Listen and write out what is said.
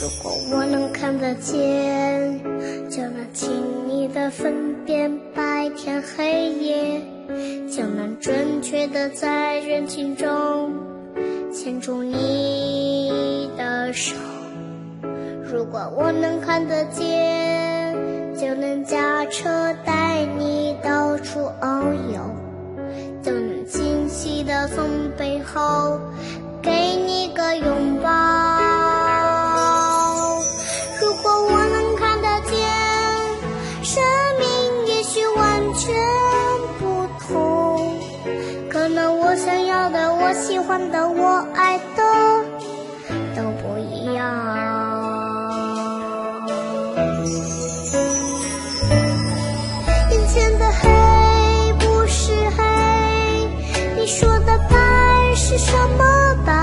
如果我能看得见，就能轻易的分辨白天黑夜，就能准确的在人群中牵住你的手。如果我能看得见，就能驾车带你到处遨游，就能惊喜的从背后换的我爱的都不一样。眼前的黑不是黑你说的白是什么白？